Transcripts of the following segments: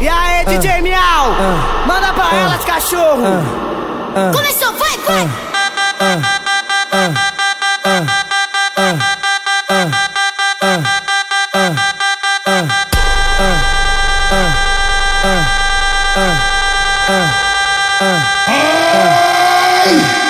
E aí, DJ Miau? Manda pra elas, cachorro! Começou, vai, vai! Oi,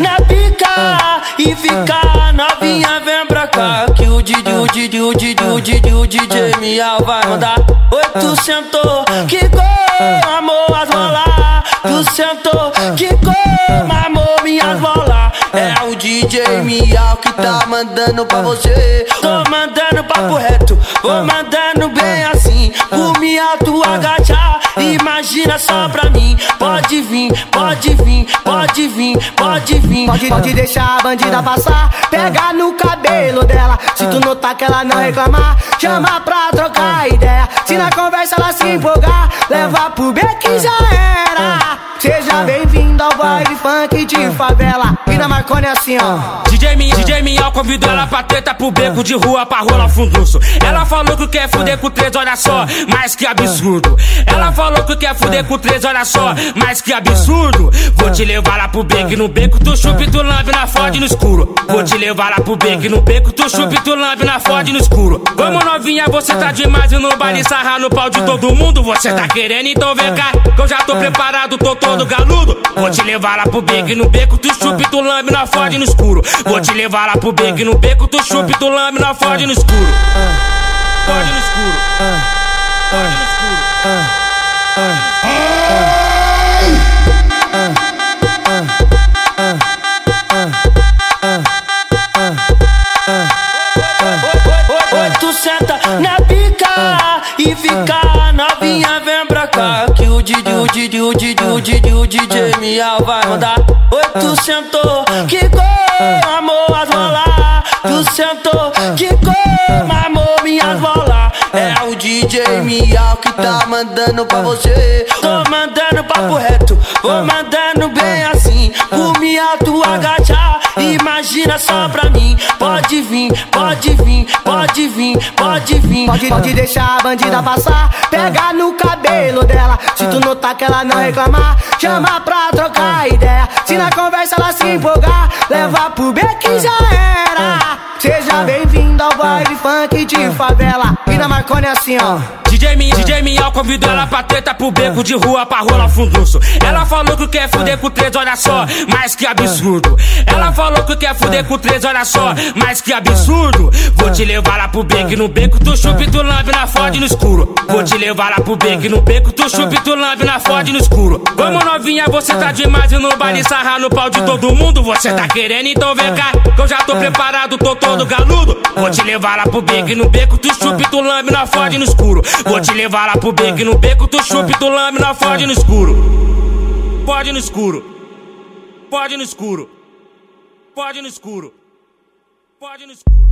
na pica e fica novinha, vem pra cá. Que o Didi, o Didi, o Didi, o Didi, o DJ Miau vai mandar. Oi, tu sentou, que com amor as rolar. Tu sentou, que com amor minhas bolas. É o DJ Miau que tá mandando pra você. Tô mandando papo reto, vou mandando bem assim. O Miau tu agachar, imagina só pra mim. Pode vir, vir, pode vir. Pode, pode deixar a bandida passar, pega no cabelo dela. Se tu notar que ela não reclamar, chama pra trocar ideia. Se na conversa ela se empolgar, leva pro beco já era. Seja bem-vindo ao baile funk de favela. Na Marconi é assim, ó. DJ, Mi, DJ Miau convidou ela pra treta pro beco de rua pra rolar funduço. Ela falou que quer fuder com três, olha só, mas que absurdo. Ela falou que quer fuder com três, olha só, mas que absurdo. Vou te levar lá pro beco, no beco tu chupa e tu lambe na fode no escuro. Vou te levar lá pro beco, no beco tu chupa e tu lambe na fode no escuro. Vamos novinha, você tá demais e no baile sarrar no pau de todo mundo. Você tá querendo, então vem cá, que eu já tô preparado, tô todo galudo. Vou te levar lá pro beco, no beco tu chupa tu lambe na fode no escuro. Vou te levar lá pro beco, no beco tu chupa tu lambe na fode no escuro. Fode no escuro. Fode no escuro. Tu senta na pica e fica novinha, vem pra cá. Que o Didi, Didi, o Didi, o Didi, o DJ Miau vai mandar. Oi, tu sentou, que com amor as rolar. Tu sentou, que com amor minhas bolas. É o DJ Miau que tá mandando pra você. Tô mandando papo reto, vou mandando bem assim. O Miau tu agachar, imagina só pra mim. Pode vir, pode. Pode, deixar a bandida passar, pega no cabelo dela. Se tu notar que ela não reclamar, chama pra trocar ideia. Se na conversa ela se empolgar, leva pro beco já era. Seja bem-vindo ao baile funk de favela. E na Marconi é assim, ó. DJ, Mi, DJ Miau convidou ela pra treta pro beco de rua pra rolar funduço. Ela falou que quer fuder com três, olha só, mas que absurdo. Ela falou que quer fuder com três, olha só, mas que absurdo. Vou te levar lá pro beco, no beco tu chupa tu lambe na fode no escuro. Vou te levar lá pro beco, no beco tu chupa tu lambe na fode no escuro. Vamos novinha, você tá demais e no baile sarrar no pau de todo mundo. Você tá querendo, então vem cá, que eu já tô preparado, tô todo galudo. Vou te levar lá pro beco, no beco tu chupa e tu lambe na fode no escuro. Vou te levar lá pro beco, no beco tu chupa e tu lambe na fode no escuro. Pode no escuro. Pode no escuro. Pode no escuro. Pode no escuro.